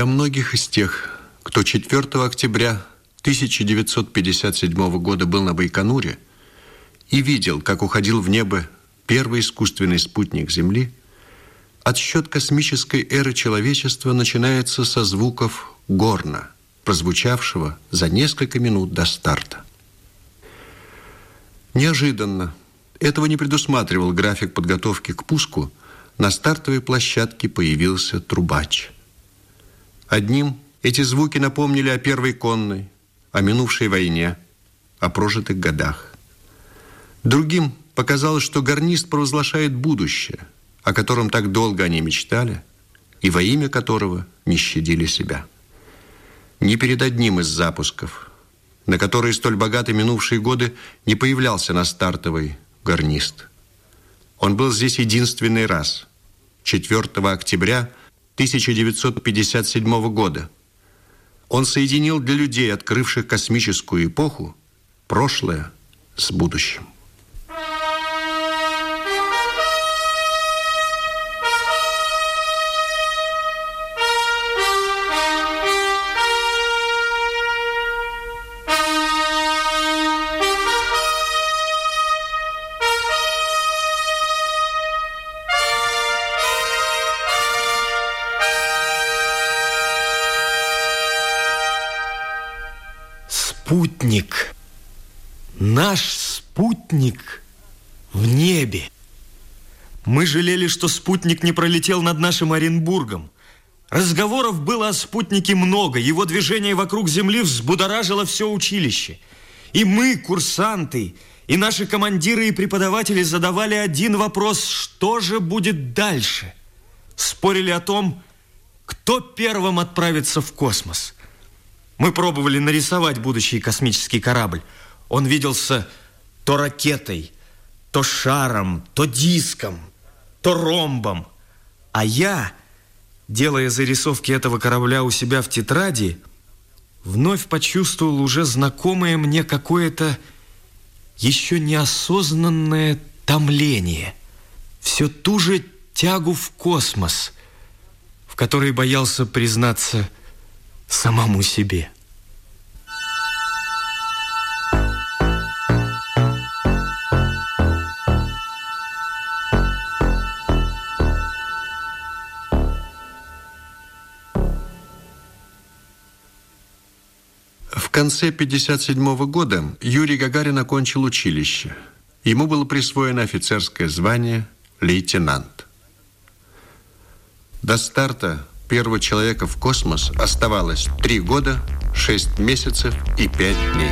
Для многих из тех, кто 4 октября 1957 года был на Байконуре и видел, как уходил в небо первый искусственный спутник Земли, отсчет космической эры человечества начинается со звуков горна, прозвучавшего за несколько минут до старта. Неожиданно, этого не предусматривал график подготовки к пуску, на стартовой площадке появился трубач – Одним эти звуки напомнили о первой конной, о минувшей войне, о прожитых годах. Другим показалось, что гарнист провозглашает будущее, о котором так долго они мечтали, и во имя которого не щадили себя. Ни перед одним из запусков, на которые столь богаты минувшие годы, не появлялся на стартовой гарнист. Он был здесь единственный раз, 4 октября 1957 года. Он соединил для людей, открывших космическую эпоху, прошлое с будущим. Спутник, наш спутник в небе. Мы жалели, что спутник не пролетел над нашим Оренбургом. Разговоров было о спутнике много. Его движение вокруг Земли взбудоражило все училище. И мы, курсанты, и наши командиры и преподаватели задавали один вопрос, что же будет дальше? Спорили о том, кто первым отправится в космос – мы пробовали нарисовать будущий космический корабль. Он виделся то ракетой, то шаром, то диском, то ромбом. А я, делая зарисовки этого корабля у себя в тетради, вновь почувствовал уже знакомое мне какое-то еще неосознанное томление. Все ту же тягу в космос, в которой боялся признаться самому себе. В конце 1957 года Юрий Гагарин окончил училище. Ему было присвоено офицерское звание лейтенант. До старта первого человека в космос оставалось 3 года, 6 месяцев и 5 дней.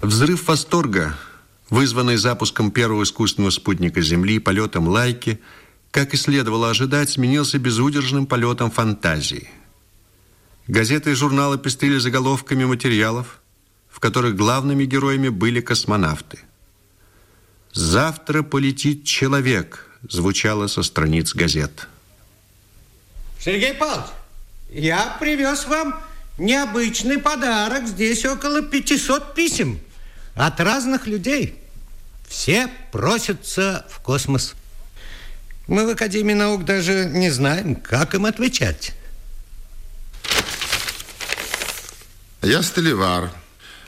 Взрыв восторга, вызванный запуском первого искусственного спутника Земли полетом «Лайки», как и следовало ожидать, сменился безудержным полетом фантазии. Газеты и журналы пестрили заголовками материалов – в которых главными героями были космонавты. «Завтра полетит человек», звучало со страниц газет. Сергей Павлович, я привез вам необычный подарок. Здесь около 500 писем от разных людей. Все просятся в космос. Мы в Академии наук даже не знаем, как им отвечать. Я столевар.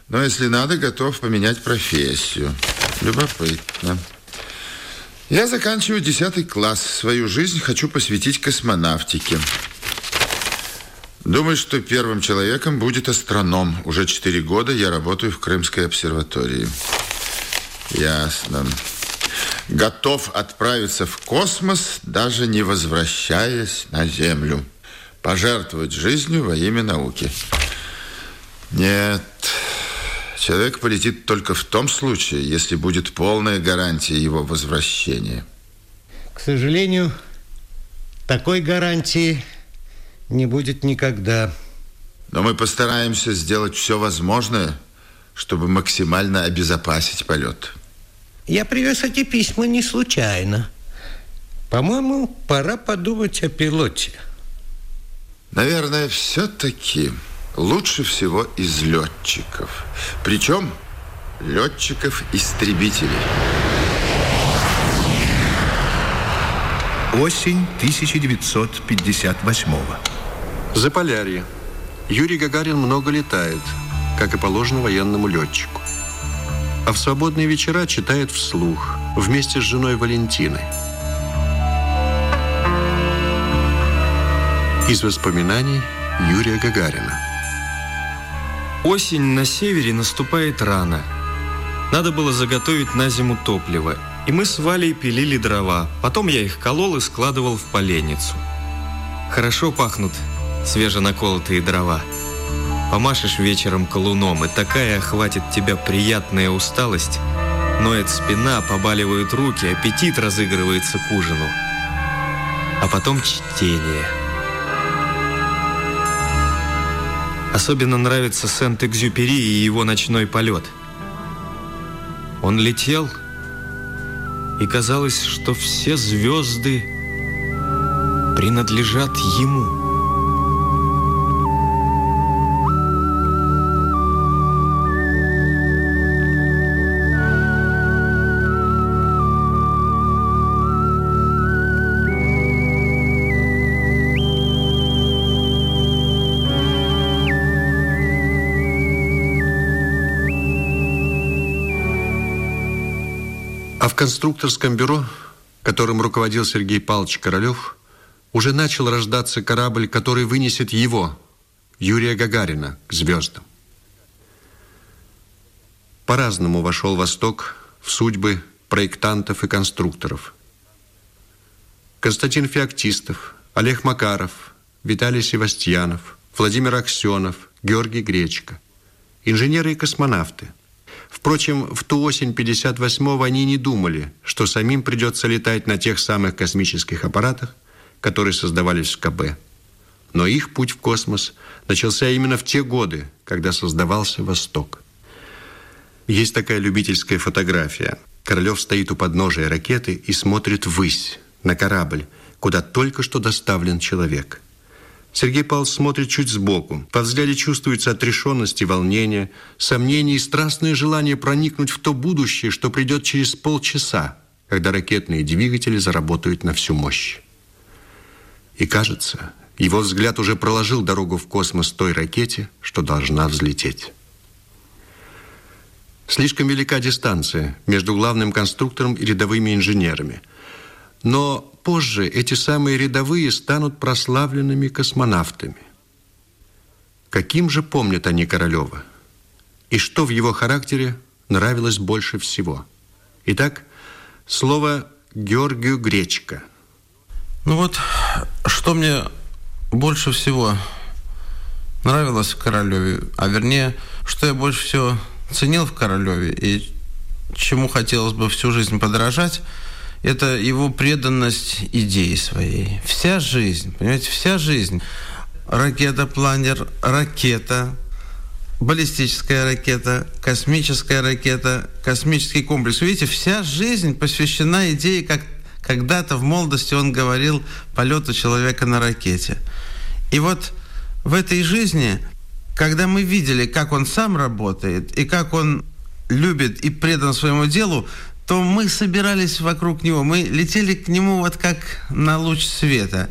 Но если надо, готов поменять профессию. Любопытно. Я заканчиваю 10 класс. Свою жизнь хочу посвятить космонавтике. Думаю, что первым человеком будет астроном. Уже 4 года я работаю в Крымской обсерватории. Ясно. Готов отправиться в космос, даже не возвращаясь на Землю. Пожертвовать жизнью во имя науки. Нет, Человек полетит только в том случае, если будет полная гарантия его возвращения. К сожалению, такой гарантии не будет никогда. Но мы постараемся сделать все возможное, чтобы максимально обезопасить полет. Я привез эти письма не случайно. По-моему, пора подумать о пилоте. Наверное, все-таки лучше всего из летчиков. Причем летчиков-истребителей. Осень 1958 Заполярье. Юрий Гагарин много летает, как и положено военному летчику. А в свободные вечера читает вслух вместе с женой Валентиной. Из воспоминаний Юрия Гагарина. Осень на севере наступает рано. Надо было заготовить на зиму топливо, и мы с Валей пилили дрова. Потом я их колол и складывал в поленницу. Хорошо пахнут свеженаколотые дрова. Помашешь вечером колуном, и такая охватит тебя приятная усталость. Ноет спина, побаливают руки, аппетит разыгрывается к ужину. А потом чтение – Особенно нравится Сент-Экзюпери и его ночной полет. Он летел, и казалось, что все звезды принадлежат ему. Конструкторском бюро, которым руководил Сергей Павлович Королев, уже начал рождаться корабль, который вынесет его, Юрия Гагарина, к звездам. По-разному вошел Восток в судьбы проектантов и конструкторов. Константин Феоктистов, Олег Макаров, Виталий Севастьянов, Владимир Аксенов, Георгий Гречко. Инженеры и космонавты – Впрочем, в ту осень 58-го они не думали, что самим придется летать на тех самых космических аппаратах, которые создавались в КБ. Но их путь в космос начался именно в те годы, когда создавался Восток. Есть такая любительская фотография. Королев стоит у подножия ракеты и смотрит ввысь, на корабль, куда только что доставлен человек – Сергей Павлович смотрит чуть сбоку. По взгляде чувствуется отрешенность и волнение, сомнение и страстное желание проникнуть в то будущее, что придет через полчаса, когда ракетные двигатели заработают на всю мощь. И кажется, его взгляд уже проложил дорогу в космос той ракете, что должна взлететь. Слишком велика дистанция между главным конструктором и рядовыми инженерами. Но позже эти самые рядовые станут прославленными космонавтами. Каким же помнят они Королева? И что в его характере нравилось больше всего? Итак, слово Георгию Гречка. Ну вот, что мне больше всего нравилось в Королеве, а вернее, что я больше всего ценил в Королеве и чему хотелось бы всю жизнь подражать – это его преданность идее своей. Вся жизнь, понимаете, вся жизнь. Ракета-планер, ракета, баллистическая ракета, космическая ракета, космический комплекс. Видите, вся жизнь посвящена идее, как когда-то в молодости он говорил полету человека на ракете. И вот в этой жизни, когда мы видели, как он сам работает и как он любит и предан своему делу, то мы собирались вокруг него, мы летели к нему вот как на луч света.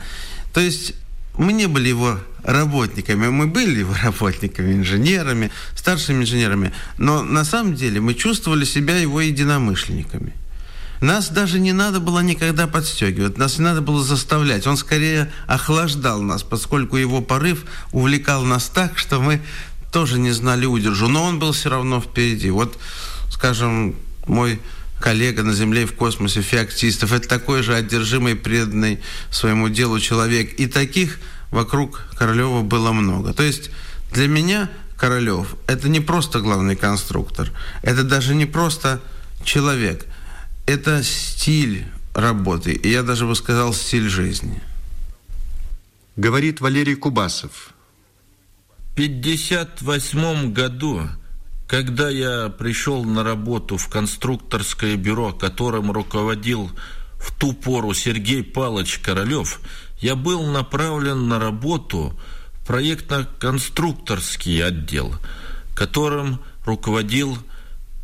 То есть мы не были его работниками, мы были его работниками, инженерами, старшими инженерами, но на самом деле мы чувствовали себя его единомышленниками. Нас даже не надо было никогда подстегивать, нас не надо было заставлять. Он скорее охлаждал нас, поскольку его порыв увлекал нас так, что мы тоже не знали удержу. Но он был все равно впереди. Вот, скажем, мой коллега на Земле и в космосе, феоктистов. Это такой же одержимый, преданный своему делу человек. И таких вокруг Королева было много. То есть для меня Королев – это не просто главный конструктор, это даже не просто человек, это стиль работы, и я даже бы сказал, стиль жизни. Говорит Валерий Кубасов. В 1958 году когда я пришел на работу в конструкторское бюро, которым руководил в ту пору Сергей Палыч Королев, я был направлен на работу в проектно-конструкторский отдел, которым руководил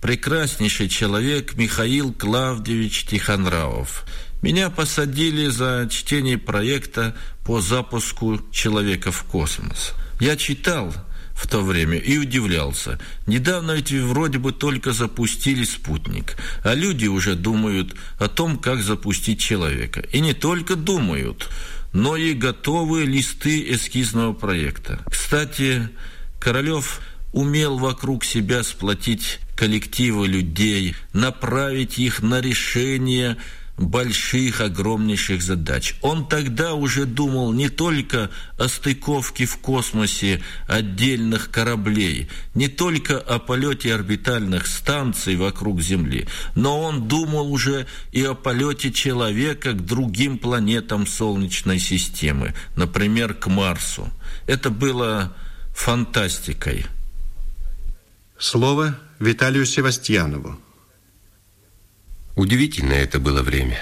прекраснейший человек Михаил Клавдевич Тихонравов. Меня посадили за чтение проекта по запуску человека в космос. Я читал в то время и удивлялся. Недавно ведь вроде бы только запустили спутник, а люди уже думают о том, как запустить человека. И не только думают, но и готовы листы эскизного проекта. Кстати, Королев умел вокруг себя сплотить коллективы людей, направить их на решение больших, огромнейших задач. Он тогда уже думал не только о стыковке в космосе отдельных кораблей, не только о полете орбитальных станций вокруг Земли, но он думал уже и о полете человека к другим планетам Солнечной системы, например, к Марсу. Это было фантастикой. Слово Виталию Севастьянову. Удивительное это было время.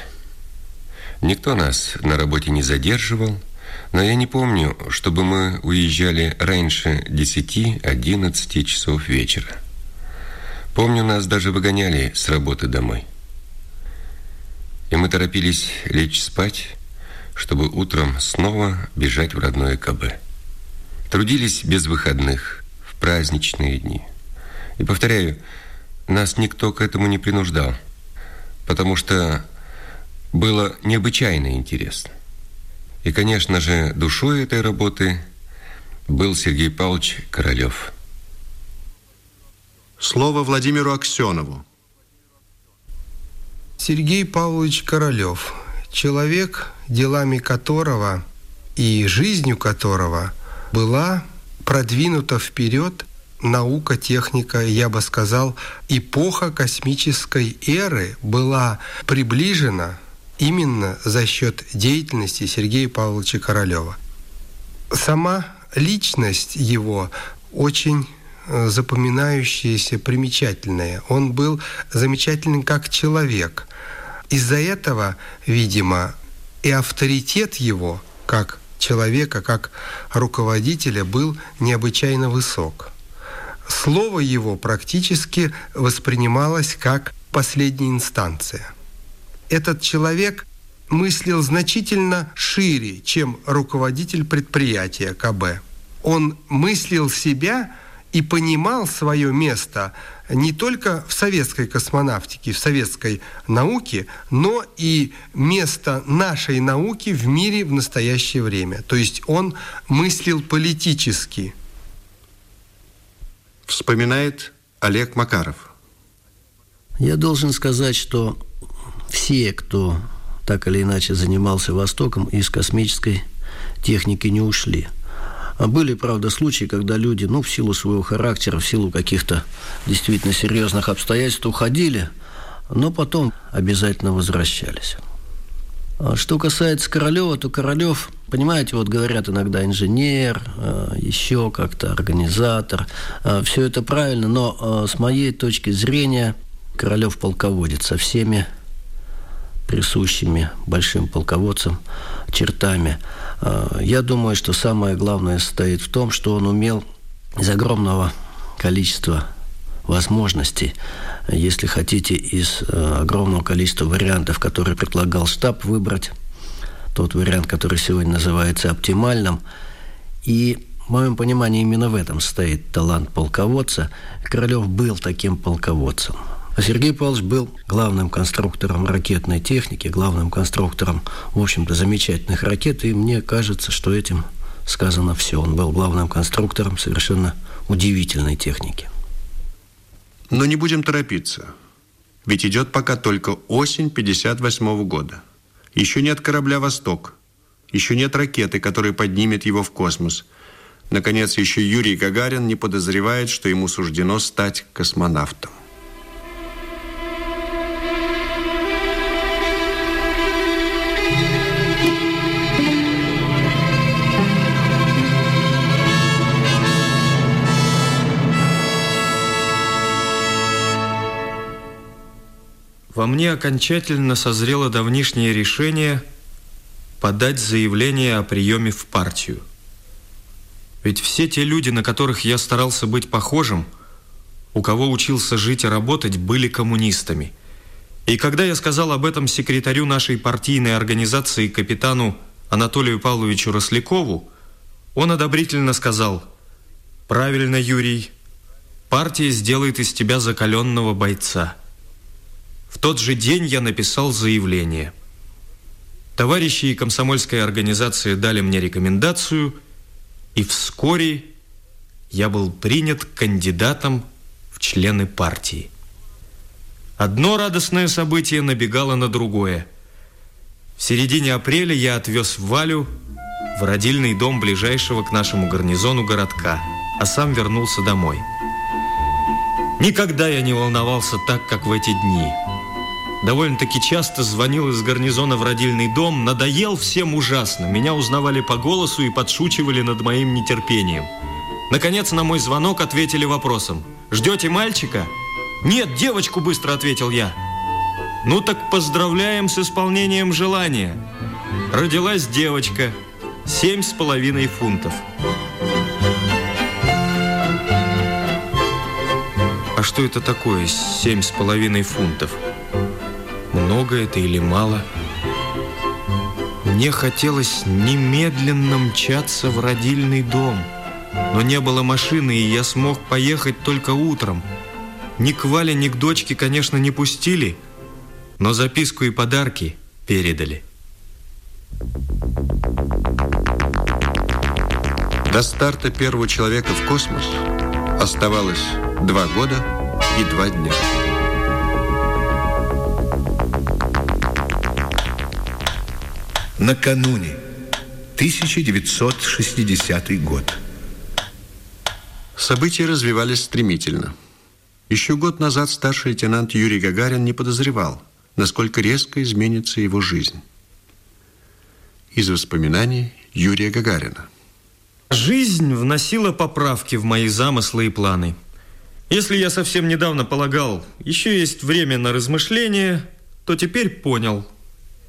Никто нас на работе не задерживал, но я не помню, чтобы мы уезжали раньше 10-11 часов вечера. Помню, нас даже выгоняли с работы домой. И мы торопились лечь спать, чтобы утром снова бежать в родное КБ. Трудились без выходных, в праздничные дни. И повторяю, нас никто к этому не принуждал – потому что было необычайно интересно. И, конечно же, душой этой работы был Сергей Павлович Королёв. Слово Владимиру Аксенову. Сергей Павлович Королёв, человек, делами которого и жизнью которого была продвинута вперед наука, техника, я бы сказал, эпоха космической эры была приближена именно за счет деятельности Сергея Павловича Королева. Сама личность его очень э, запоминающаяся, примечательная. Он был замечательный как человек. Из-за этого, видимо, и авторитет его как человека, как руководителя был необычайно высок слово его практически воспринималось как последняя инстанция. Этот человек мыслил значительно шире, чем руководитель предприятия КБ. Он мыслил себя и понимал свое место не только в советской космонавтике, в советской науке, но и место нашей науки в мире в настоящее время. То есть он мыслил политически – Вспоминает Олег Макаров. Я должен сказать, что все, кто так или иначе занимался Востоком, из космической техники не ушли. А были, правда, случаи, когда люди, ну, в силу своего характера, в силу каких-то действительно серьезных обстоятельств уходили, но потом обязательно возвращались. А что касается Королева, то Королев, понимаете, вот говорят иногда инженер, э, еще как-то организатор. Э, Все это правильно, но э, с моей точки зрения Королев полководец со всеми присущими большим полководцам чертами. Я думаю, что самое главное состоит в том, что он умел из огромного количества возможностей, если хотите, из огромного количества вариантов, которые предлагал штаб, выбрать тот вариант, который сегодня называется оптимальным. И в моем понимании именно в этом стоит талант полководца. Королев был таким полководцем. А Сергей Павлович был главным конструктором ракетной техники, главным конструктором, в общем-то, замечательных ракет. И мне кажется, что этим сказано все. Он был главным конструктором совершенно удивительной техники. Но не будем торопиться. Ведь идет пока только осень 58 -го года. Еще нет корабля «Восток». Еще нет ракеты, которая поднимет его в космос. Наконец, еще Юрий Гагарин не подозревает, что ему суждено стать космонавтом. Во мне окончательно созрело давнишнее решение подать заявление о приеме в партию. Ведь все те люди, на которых я старался быть похожим, у кого учился жить и работать, были коммунистами. И когда я сказал об этом секретарю нашей партийной организации капитану Анатолию Павловичу Рослякову, он одобрительно сказал, «Правильно, Юрий, партия сделает из тебя закаленного бойца». В тот же день я написал заявление. Товарищи и комсомольская организация дали мне рекомендацию, и вскоре я был принят кандидатом в члены партии. Одно радостное событие набегало на другое. В середине апреля я отвез Валю в родильный дом ближайшего к нашему гарнизону городка, а сам вернулся домой. Никогда я не волновался так, как в эти дни. Довольно-таки часто звонил из гарнизона в родильный дом, надоел всем ужасно. Меня узнавали по голосу и подшучивали над моим нетерпением. Наконец на мой звонок ответили вопросом. «Ждете мальчика?» «Нет, девочку», быстро ответил я. «Ну так поздравляем с исполнением желания». Родилась девочка, семь с половиной фунтов. А что это такое, семь с половиной фунтов? Много это или мало? Мне хотелось немедленно мчаться в родильный дом, но не было машины, и я смог поехать только утром. Ни к Вале, ни к дочке, конечно, не пустили, но записку и подарки передали. До старта первого человека в космос оставалось два года и два дня. Накануне 1960 год. События развивались стремительно. Еще год назад старший лейтенант Юрий Гагарин не подозревал, насколько резко изменится его жизнь. Из воспоминаний Юрия Гагарина. Жизнь вносила поправки в мои замыслы и планы. Если я совсем недавно полагал, еще есть время на размышления, то теперь понял,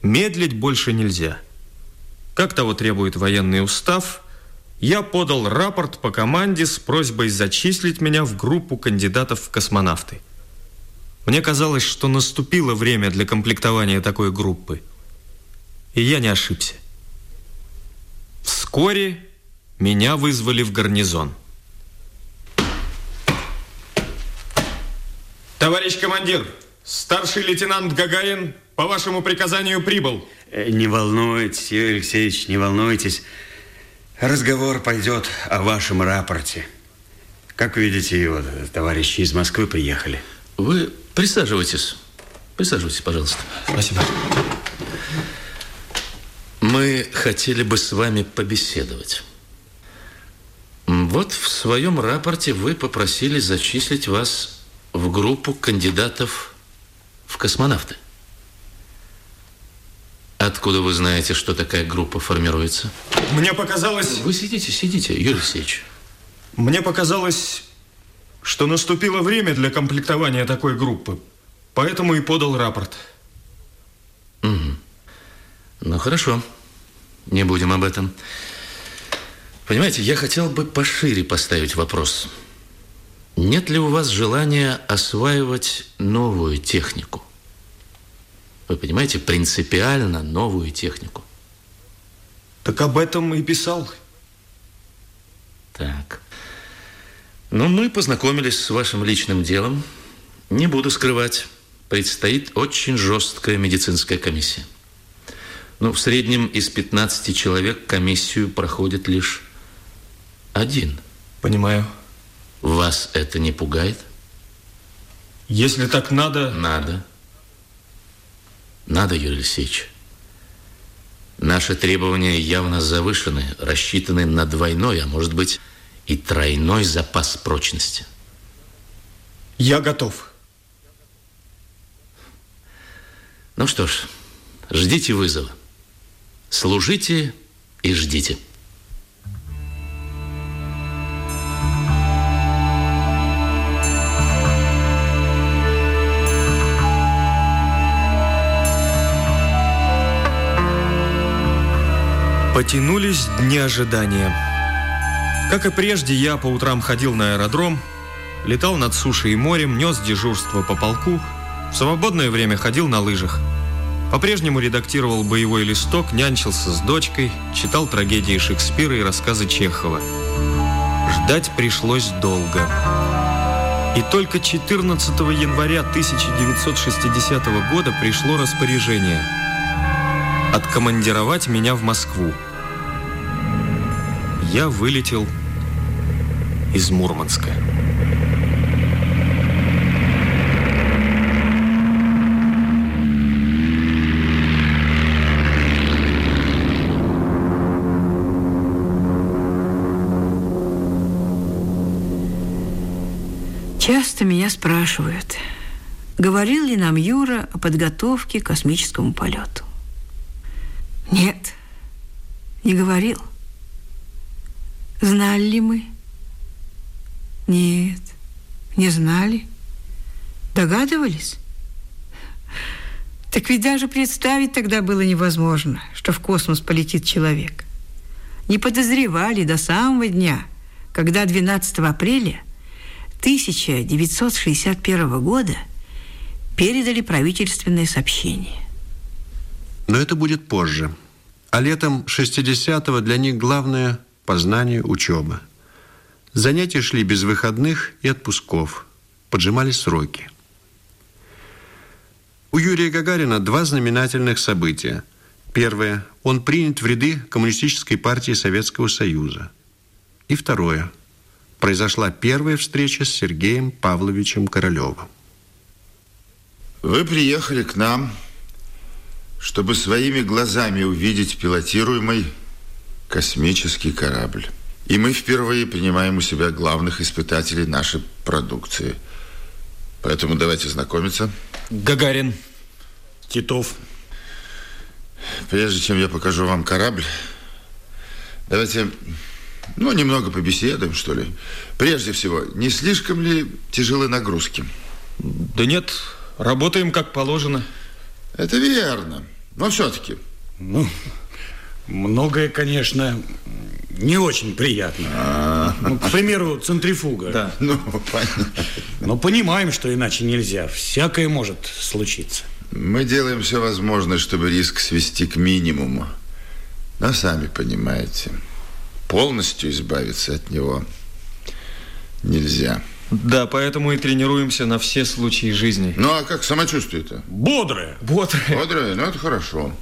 медлить больше нельзя. Как того требует военный устав, я подал рапорт по команде с просьбой зачислить меня в группу кандидатов в космонавты. Мне казалось, что наступило время для комплектования такой группы. И я не ошибся. Вскоре меня вызвали в гарнизон. Товарищ командир, старший лейтенант Гагарин по вашему приказанию прибыл. Э, не волнуйтесь, Юрий Алексеевич, не волнуйтесь. Разговор пойдет о вашем рапорте. Как видите, вот, товарищи из Москвы приехали. Вы присаживайтесь. Присаживайтесь, пожалуйста. Спасибо. Мы хотели бы с вами побеседовать. Вот в своем рапорте вы попросили зачислить вас в группу кандидатов в космонавты. Откуда вы знаете, что такая группа формируется? Мне показалось... Вы сидите, сидите, Юрий Алексеевич. Мне показалось, что наступило время для комплектования такой группы. Поэтому и подал рапорт. Угу. Ну, хорошо. Не будем об этом. Понимаете, я хотел бы пошире поставить вопрос. Нет ли у вас желания осваивать новую технику? Вы понимаете, принципиально новую технику. Так об этом и писал. Так. Ну, мы познакомились с вашим личным делом. Не буду скрывать, предстоит очень жесткая медицинская комиссия. Ну, в среднем из 15 человек комиссию проходит лишь один. Понимаю. Вас это не пугает? Если так надо... Надо. Надо, Юрий Алексеевич. Наши требования явно завышены, рассчитаны на двойной, а может быть и тройной запас прочности. Я готов. Ну что ж, ждите вызова. Служите и ждите. Потянулись дни ожидания. Как и прежде, я по утрам ходил на аэродром, летал над сушей и морем, нес дежурство по полку, в свободное время ходил на лыжах. По-прежнему редактировал боевой листок, нянчился с дочкой, читал трагедии Шекспира и рассказы Чехова. Ждать пришлось долго. И только 14 января 1960 года пришло распоряжение откомандировать меня в Москву. Я вылетел из Мурманска. Часто меня спрашивают, говорил ли нам Юра о подготовке к космическому полету. Нет, не говорил. Знали ли мы? Нет, не знали. Догадывались? Так ведь даже представить тогда было невозможно, что в космос полетит человек. Не подозревали до самого дня, когда 12 апреля – 1961 года передали правительственное сообщение. Но это будет позже. А летом 60-го для них главное – познание, учеба. Занятия шли без выходных и отпусков. Поджимали сроки. У Юрия Гагарина два знаменательных события. Первое – он принят в ряды Коммунистической партии Советского Союза. И второе – произошла первая встреча с Сергеем Павловичем Королевым. Вы приехали к нам, чтобы своими глазами увидеть пилотируемый космический корабль. И мы впервые принимаем у себя главных испытателей нашей продукции. Поэтому давайте знакомиться. Гагарин. Титов. Прежде чем я покажу вам корабль, давайте ну, немного побеседуем, что ли. Прежде всего, не слишком ли тяжелые нагрузки? Да нет, работаем как положено. Это верно. Но все-таки. Ну, многое, конечно, не очень приятно. А -а -а. Ну, к примеру, центрифуга. Да. Ну, понятно. Но понимаем, что иначе нельзя. Всякое может случиться. Мы делаем все возможное, чтобы риск свести к минимуму. Но сами понимаете полностью избавиться от него нельзя. Да, поэтому и тренируемся на все случаи жизни. Ну, а как самочувствие-то? Бодрое. Бодрое. Бодрое, ну это хорошо.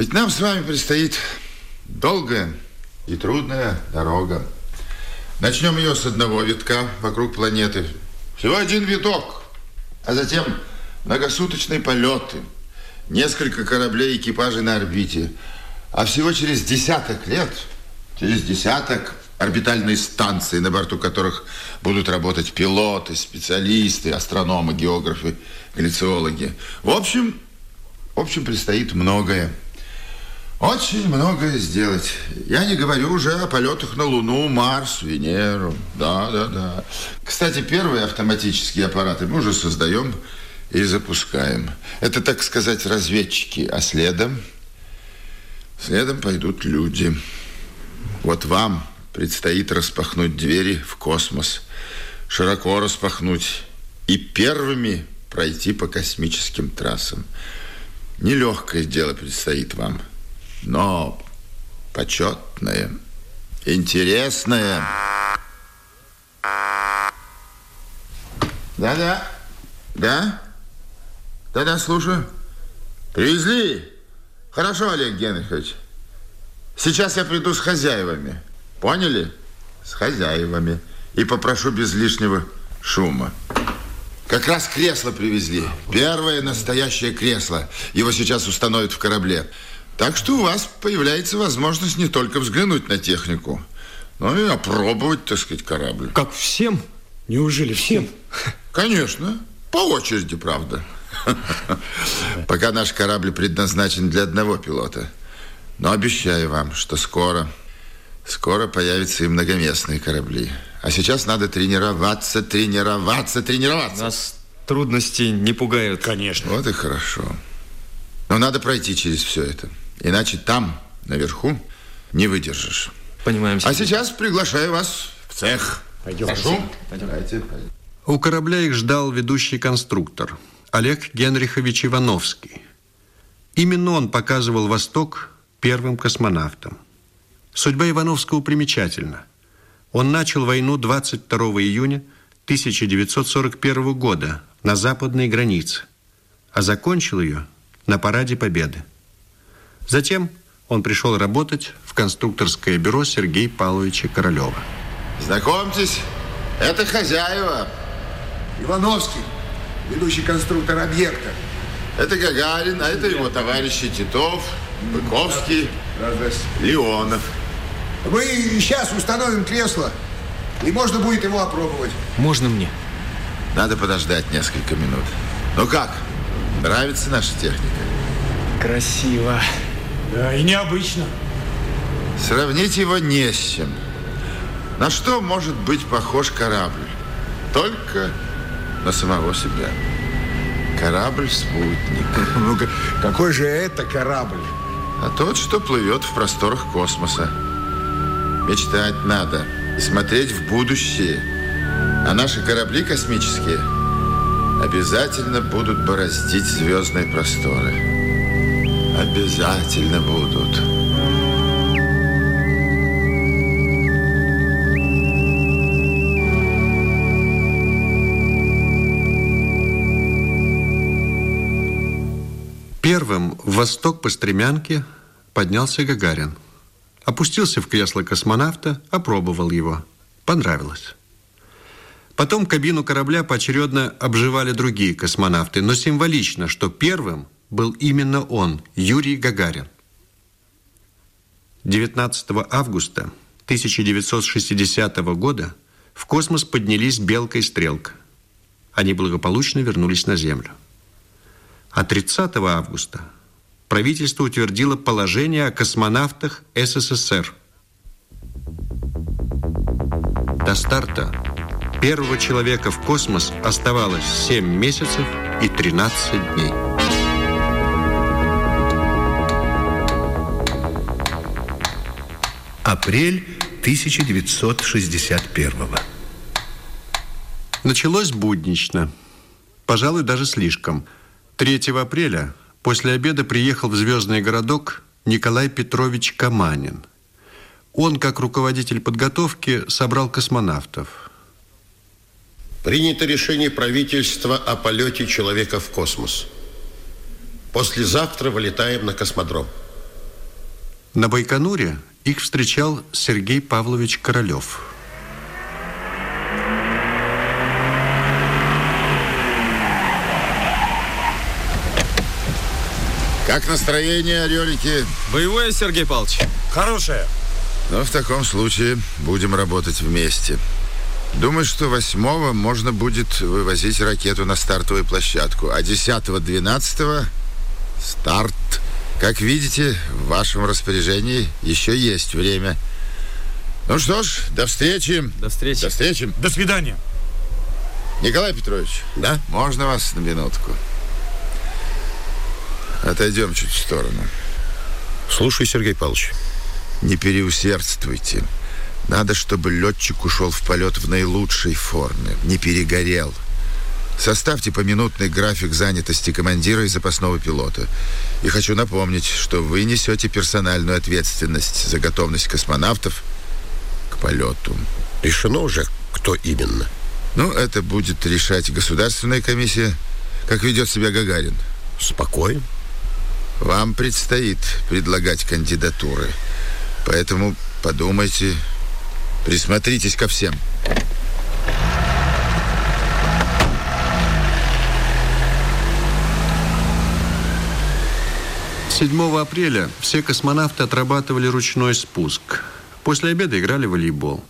Ведь нам с вами предстоит долгая и трудная дорога. Начнем ее с одного витка вокруг планеты. Всего один виток, а затем многосуточные полеты, несколько кораблей экипажей на орбите. А всего через десяток лет через десяток орбитальные станции, на борту которых будут работать пилоты, специалисты, астрономы, географы, галлициологи. В общем, в общем, предстоит многое. Очень многое сделать. Я не говорю уже о полетах на Луну, Марс, Венеру. Да, да, да. Кстати, первые автоматические аппараты мы уже создаем и запускаем. Это, так сказать, разведчики, а следом, следом пойдут люди. Вот вам предстоит распахнуть двери в космос, широко распахнуть и первыми пройти по космическим трассам. Нелегкое дело предстоит вам, но почетное, интересное. Да-да, да? Да-да, слушаю. Привезли? Хорошо, Олег Генрихович. Сейчас я приду с хозяевами. Поняли? С хозяевами. И попрошу без лишнего шума. Как раз кресло привезли. Первое настоящее кресло. Его сейчас установят в корабле. Так что у вас появляется возможность не только взглянуть на технику, но и опробовать, так сказать, корабль. Как всем? Неужели всем? Конечно. По очереди, правда. Пока наш корабль предназначен для одного пилота – но обещаю вам, что скоро, скоро появятся и многоместные корабли. А сейчас надо тренироваться, тренироваться, тренироваться. Нас трудности не пугают. Конечно. Вот и хорошо. Но надо пройти через все это. Иначе там, наверху, не выдержишь. Понимаем. А сейчас приглашаю вас в цех. Пойдем. Прошу. Давайте. У корабля их ждал ведущий конструктор Олег Генрихович Ивановский. Именно он показывал Восток первым космонавтом. Судьба Ивановского примечательна. Он начал войну 22 июня 1941 года на западной границе, а закончил ее на параде Победы. Затем он пришел работать в конструкторское бюро Сергея Павловича Королева. Знакомьтесь, это хозяева. Ивановский, ведущий конструктор объекта. Это Гагарин, а это его товарищи Титов, Быковский, Леонов. Мы сейчас установим кресло, и можно будет его опробовать. Можно мне? Надо подождать несколько минут. Ну как, нравится наша техника? Красиво. Да, и необычно. Сравнить его не с чем. На что может быть похож корабль? Только на самого себя. Корабль-спутник. Ну, какой же это корабль? А тот, что плывет в просторах космоса. Мечтать надо и смотреть в будущее. А наши корабли космические обязательно будут бороздить звездные просторы. Обязательно будут. Первым в восток по стремянке поднялся Гагарин. Опустился в кресло космонавта, опробовал его. Понравилось. Потом кабину корабля поочередно обживали другие космонавты, но символично, что первым был именно он, Юрий Гагарин. 19 августа 1960 года в космос поднялись Белка и Стрелка. Они благополучно вернулись на Землю. А 30 августа правительство утвердило положение о космонавтах СССР. До старта первого человека в космос оставалось 7 месяцев и 13 дней. Апрель 1961 Началось буднично. Пожалуй, даже слишком. 3 апреля после обеда приехал в звездный городок Николай Петрович Каманин. Он, как руководитель подготовки, собрал космонавтов. Принято решение правительства о полете человека в космос. Послезавтра вылетаем на космодром. На Байконуре их встречал Сергей Павлович Королев. Как настроение, орелики? Боевое, Сергей Павлович? Хорошее. Ну, в таком случае будем работать вместе. Думаю, что восьмого можно будет вывозить ракету на стартовую площадку, а 10-12 старт. Как видите, в вашем распоряжении еще есть время. Ну что ж, до встречи. До встречи. До встречи. До свидания. Николай Петрович. Да? Можно вас на минутку? Отойдем чуть в сторону. Слушай, Сергей Павлович. Не переусердствуйте. Надо, чтобы летчик ушел в полет в наилучшей форме, не перегорел. Составьте поминутный график занятости командира и запасного пилота. И хочу напомнить, что вы несете персональную ответственность за готовность космонавтов к полету. Решено уже, кто именно? Ну, это будет решать государственная комиссия. Как ведет себя Гагарин? Спокоен. Вам предстоит предлагать кандидатуры. Поэтому подумайте, присмотритесь ко всем. 7 апреля все космонавты отрабатывали ручной спуск. После обеда играли в волейбол.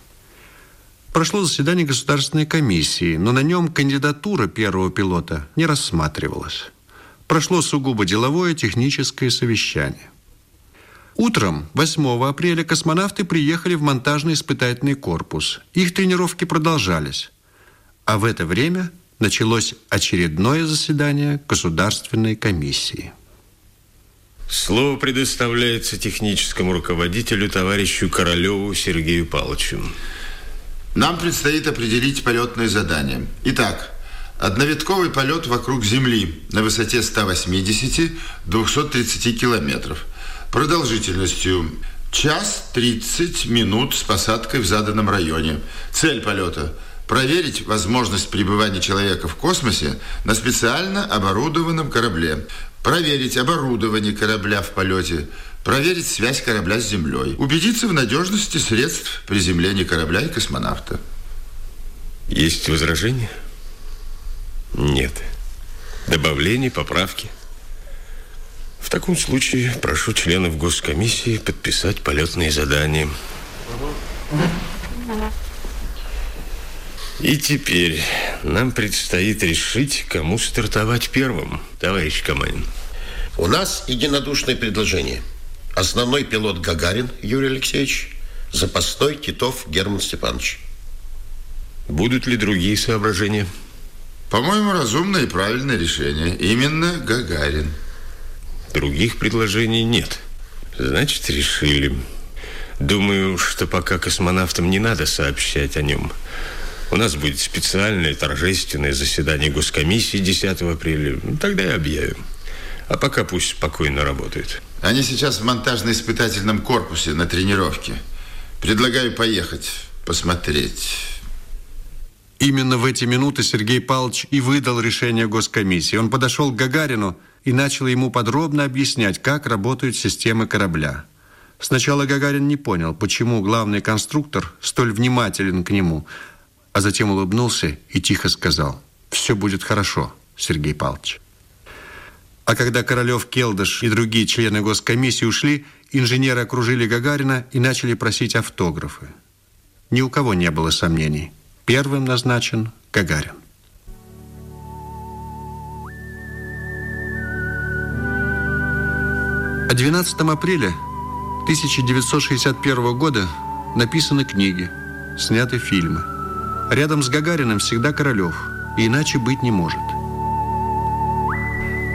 Прошло заседание Государственной комиссии, но на нем кандидатура первого пилота не рассматривалась. Прошло сугубо деловое техническое совещание. Утром 8 апреля космонавты приехали в монтажный испытательный корпус. Их тренировки продолжались. А в это время началось очередное заседание Государственной комиссии. Слово предоставляется техническому руководителю товарищу Королеву Сергею Павловичу. Нам предстоит определить полетное задание. Итак, одновитковый полет вокруг Земли на высоте 180-230 километров. Продолжительностью час 30 минут с посадкой в заданном районе. Цель полета – проверить возможность пребывания человека в космосе на специально оборудованном корабле. Проверить оборудование корабля в полете – проверить связь корабля с Землей, убедиться в надежности средств приземления корабля и космонавта. Есть возражения? Нет. Добавления, поправки? В таком случае прошу членов госкомиссии подписать полетные задания. И теперь нам предстоит решить, кому стартовать первым, товарищ Каманин. У нас единодушное предложение – Основной пилот Гагарин Юрий Алексеевич, запасной Титов Герман Степанович. Будут ли другие соображения? По-моему, разумное и правильное решение. Именно Гагарин. Других предложений нет. Значит, решили. Думаю, что пока космонавтам не надо сообщать о нем. У нас будет специальное торжественное заседание госкомиссии 10 апреля. Тогда и объявим. А пока пусть спокойно работают. Они сейчас в монтажно-испытательном корпусе на тренировке. Предлагаю поехать, посмотреть. Именно в эти минуты Сергей Павлович и выдал решение госкомиссии. Он подошел к Гагарину и начал ему подробно объяснять, как работают системы корабля. Сначала Гагарин не понял, почему главный конструктор столь внимателен к нему, а затем улыбнулся и тихо сказал, «Все будет хорошо, Сергей Павлович». А когда Королев, Келдыш и другие члены госкомиссии ушли, инженеры окружили Гагарина и начали просить автографы. Ни у кого не было сомнений. Первым назначен Гагарин. А 12 апреля 1961 года написаны книги, сняты фильмы. Рядом с Гагариным всегда Королев, и иначе быть не может –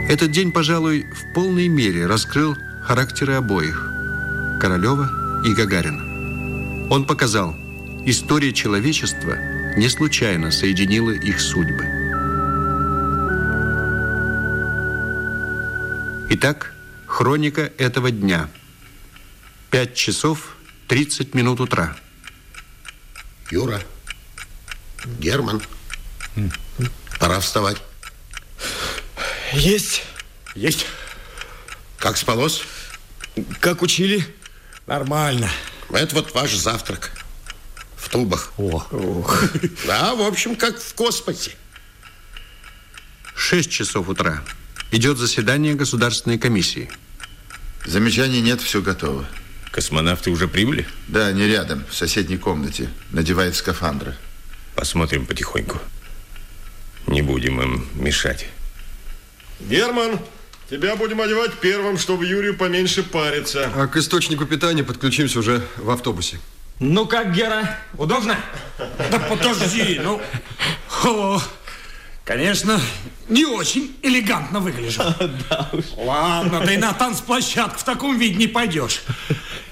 этот день, пожалуй, в полной мере раскрыл характеры обоих – Королева и Гагарина. Он показал, история человечества не случайно соединила их судьбы. Итак, хроника этого дня. Пять часов 30 минут утра. Юра, Герман, пора вставать. Есть. Есть. Как спалось? Как учили? Нормально. Это вот ваш завтрак. В тубах. О. Да, в общем, как в космосе. Шесть часов утра. Идет заседание Государственной комиссии. Замечаний нет, все готово. Космонавты уже прибыли? Да, не рядом, в соседней комнате. Надевает скафандры. Посмотрим потихоньку. Не будем им мешать. Герман, тебя будем одевать первым, чтобы Юрию поменьше париться. А к источнику питания подключимся уже в автобусе. Ну как, Гера, удобно? Да подожди, ну... О, конечно, не очень элегантно выгляжу. Да уж. Ладно, да и на танцплощадку в таком виде не пойдешь.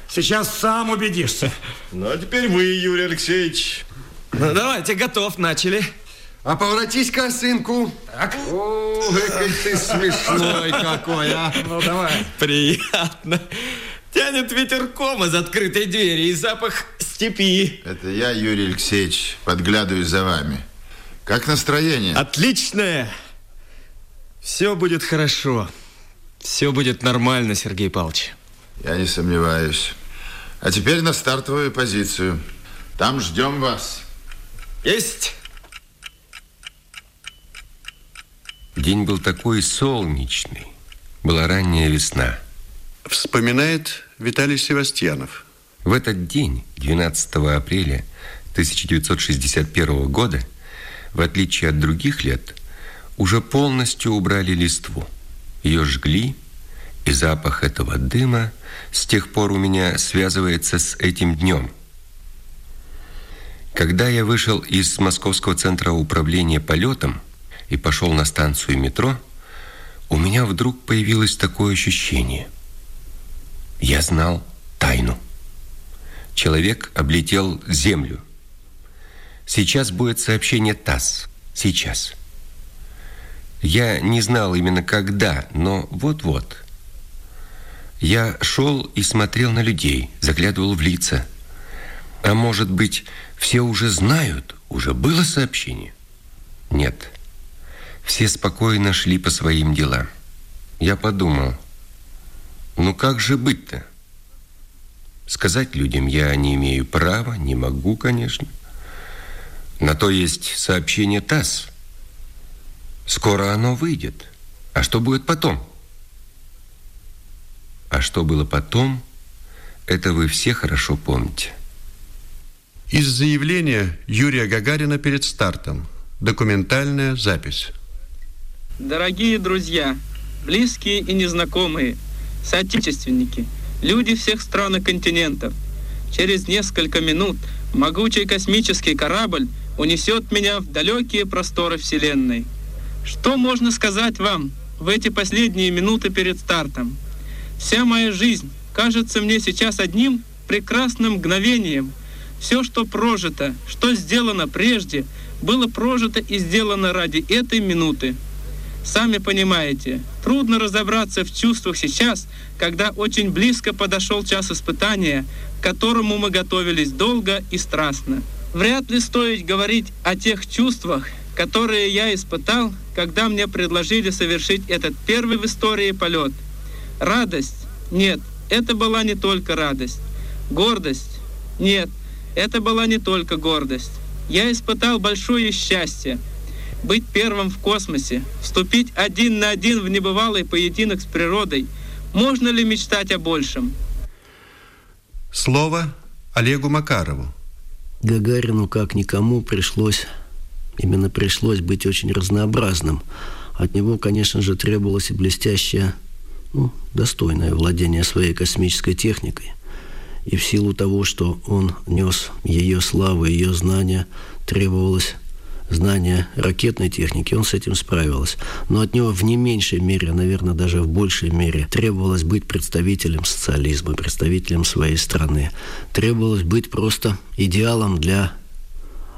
Сейчас сам убедишься. Ну, а теперь вы, Юрий Алексеевич. Ну, давайте, готов, начали. А поворотись косынку. Так. О, какой ты смешной какой, а. Ну, давай. Приятно. Тянет ветерком из открытой двери и запах степи. Это я, Юрий Алексеевич, подглядываю за вами. Как настроение? Отличное. Все будет хорошо. Все будет нормально, Сергей Павлович. Я не сомневаюсь. А теперь на стартовую позицию. Там ждем вас. Есть. День был такой солнечный. Была ранняя весна. Вспоминает Виталий Севастьянов. В этот день, 12 апреля 1961 года, в отличие от других лет, уже полностью убрали листву. Ее жгли, и запах этого дыма с тех пор у меня связывается с этим днем. Когда я вышел из Московского центра управления полетом и пошел на станцию метро, у меня вдруг появилось такое ощущение. Я знал тайну. Человек облетел Землю. Сейчас будет сообщение ТАСС. Сейчас. Я не знал именно когда, но вот-вот. Я шел и смотрел на людей, заглядывал в лица. А может быть, все уже знают, уже было сообщение? Нет. Все спокойно шли по своим делам. Я подумал, ну как же быть-то? Сказать людям я не имею права, не могу, конечно. На то есть сообщение ТАСС. Скоро оно выйдет. А что будет потом? А что было потом, это вы все хорошо помните. Из заявления Юрия Гагарина перед стартом. Документальная запись. Дорогие друзья, близкие и незнакомые, соотечественники, люди всех стран и континентов, через несколько минут могучий космический корабль унесет меня в далекие просторы Вселенной. Что можно сказать вам в эти последние минуты перед стартом? Вся моя жизнь кажется мне сейчас одним прекрасным мгновением. Все, что прожито, что сделано прежде, было прожито и сделано ради этой минуты. Сами понимаете, трудно разобраться в чувствах сейчас, когда очень близко подошел час испытания, к которому мы готовились долго и страстно. Вряд ли стоит говорить о тех чувствах, которые я испытал, когда мне предложили совершить этот первый в истории полет. Радость? Нет, это была не только радость. Гордость? Нет, это была не только гордость. Я испытал большое счастье быть первым в космосе, вступить один на один в небывалый поединок с природой. Можно ли мечтать о большем? Слово Олегу Макарову. Гагарину, как никому, пришлось, именно пришлось быть очень разнообразным. От него, конечно же, требовалось и блестящее, ну, достойное владение своей космической техникой. И в силу того, что он нес ее славу, ее знания, требовалось знания ракетной техники, он с этим справился. Но от него в не меньшей мере, наверное, даже в большей мере требовалось быть представителем социализма, представителем своей страны. Требовалось быть просто идеалом для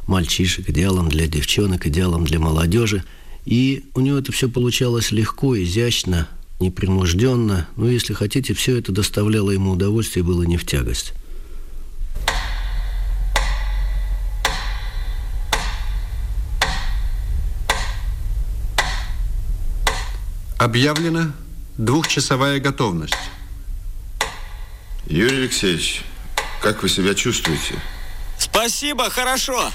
мальчишек, идеалом для девчонок, идеалом для молодежи. И у него это все получалось легко, изящно, непринужденно. Ну, если хотите, все это доставляло ему удовольствие и было не в тягость. Объявлена двухчасовая готовность. Юрий Алексеевич, как вы себя чувствуете? Спасибо, хорошо.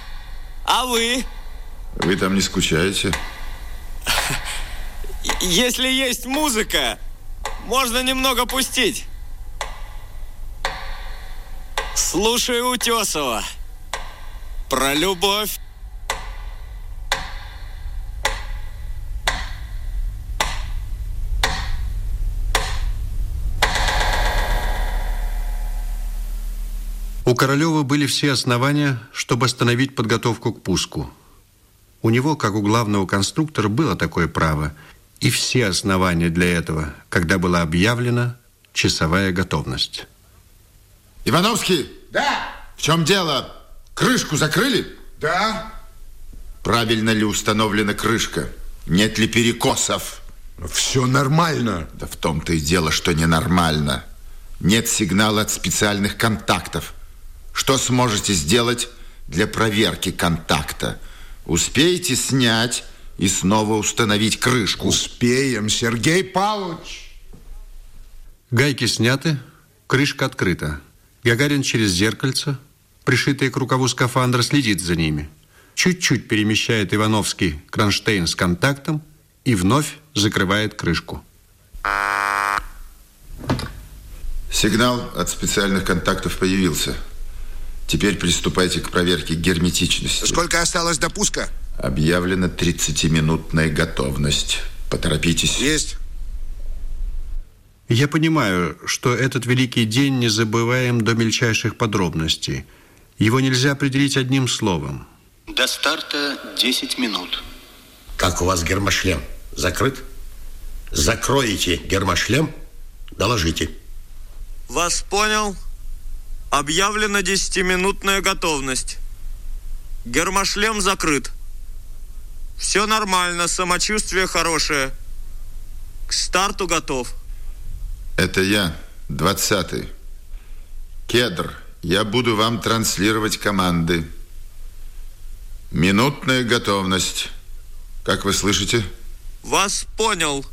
А вы? Вы там не скучаете? Если есть музыка, можно немного пустить. Слушай Утесова. Про любовь. У Королева были все основания, чтобы остановить подготовку к пуску. У него, как у главного конструктора, было такое право, и все основания для этого, когда была объявлена часовая готовность. Ивановский! Да! В чем дело? Крышку закрыли? Да. Правильно ли установлена крышка? Нет ли перекосов? Все нормально. Да в том-то и дело, что ненормально. Нет сигнала от специальных контактов. Что сможете сделать для проверки контакта? Успеете снять и снова установить крышку? Успеем, Сергей Павлович. Гайки сняты, крышка открыта. Гагарин через зеркальце, пришитое к рукаву скафандра, следит за ними. Чуть-чуть перемещает Ивановский кронштейн с контактом и вновь закрывает крышку. Сигнал от специальных контактов появился. Теперь приступайте к проверке герметичности. Сколько осталось до пуска? Объявлена 30-минутная готовность. Поторопитесь. Есть. Я понимаю, что этот великий день не забываем до мельчайших подробностей. Его нельзя определить одним словом. До старта 10 минут. Как у вас гермошлем? Закрыт? Закроете гермошлем, доложите. Вас понял. Объявлена десятиминутная готовность. Гермошлем закрыт. Все нормально, самочувствие хорошее. К старту готов. Это я, двадцатый. Кедр, я буду вам транслировать команды. Минутная готовность. Как вы слышите? Вас понял.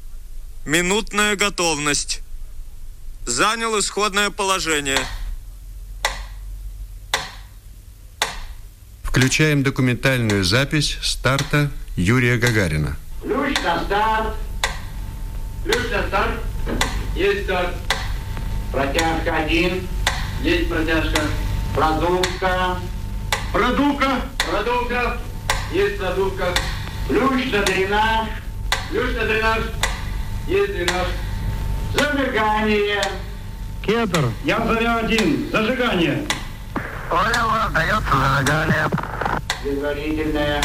Минутная готовность. Занял исходное положение. Включаем документальную запись старта Юрия Гагарина. Ключ на старт. Ключ на старт. Есть старт. Протяжка один. Есть протяжка. Продувка. Продувка. Продувка. Есть продувка. Ключ на дренаж. Ключ на дренаж. Есть дренаж. Зажигание. Кедр, я заря один. Зажигание. Понял, отдается зажигание. Предварительное.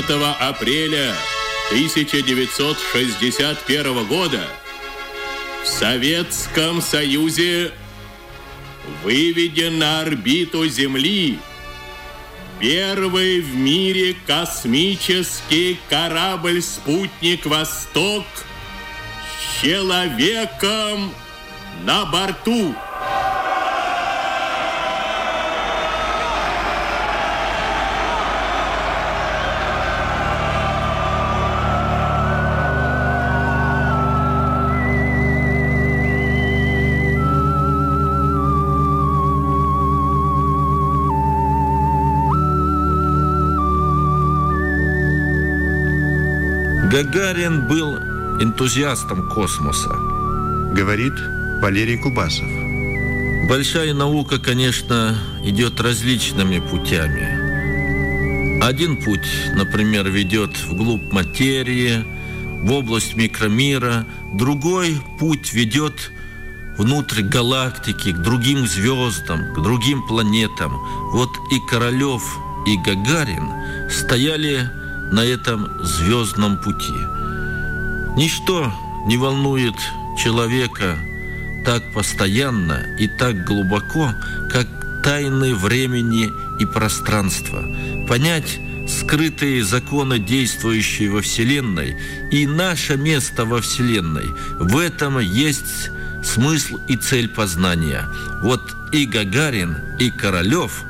11 апреля 1961 года в Советском Союзе выведен на орбиту Земли первый в мире космический корабль-спутник «Восток» с человеком на борту. Гагарин был энтузиастом космоса. Говорит Валерий Кубасов. Большая наука, конечно, идет различными путями. Один путь, например, ведет вглубь материи, в область микромира. Другой путь ведет внутрь галактики, к другим звездам, к другим планетам. Вот и Королев, и Гагарин стояли на этом звездном пути. Ничто не волнует человека так постоянно и так глубоко, как тайны времени и пространства. Понять скрытые законы, действующие во Вселенной, и наше место во Вселенной. В этом есть смысл и цель познания. Вот и Гагарин, и Королев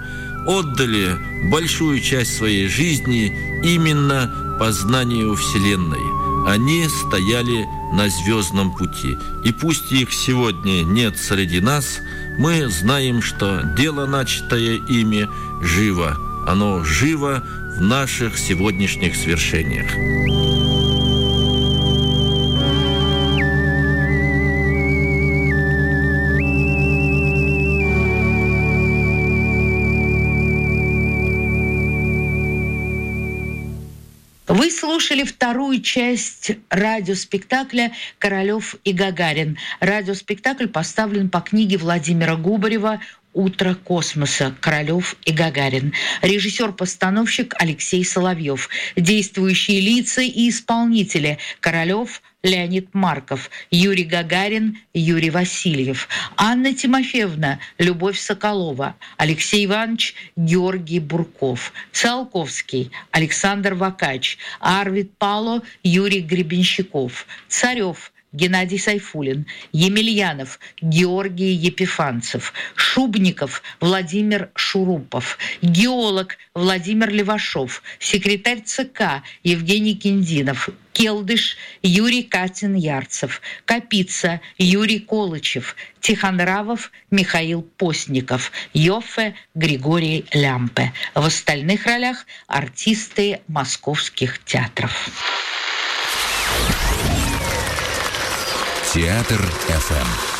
отдали большую часть своей жизни именно познанию Вселенной. Они стояли на звездном пути. И пусть их сегодня нет среди нас, мы знаем, что дело, начатое ими, живо. Оно живо в наших сегодняшних свершениях. Слушали вторую часть радиоспектакля «Королев и Гагарин». Радиоспектакль поставлен по книге Владимира Губарева «Утро космоса. Королев и Гагарин». Режиссер-постановщик Алексей Соловьев. Действующие лица и исполнители. Королев Леонид Марков, Юрий Гагарин, Юрий Васильев, Анна Тимофеевна, Любовь Соколова, Алексей Иванович, Георгий Бурков, Циолковский, Александр Вакач, Арвид Пало, Юрий Гребенщиков, Царев, Геннадий Сайфулин, Емельянов, Георгий Епифанцев, Шубников, Владимир Шурупов, геолог Владимир Левашов, секретарь ЦК Евгений Киндинов, Келдыш Юрий Катин-Ярцев, Капица Юрий Колычев, Тихонравов Михаил Постников, Йоффе Григорий Лямпе. В остальных ролях артисты московских театров. Театр ФМ.